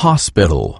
hospital.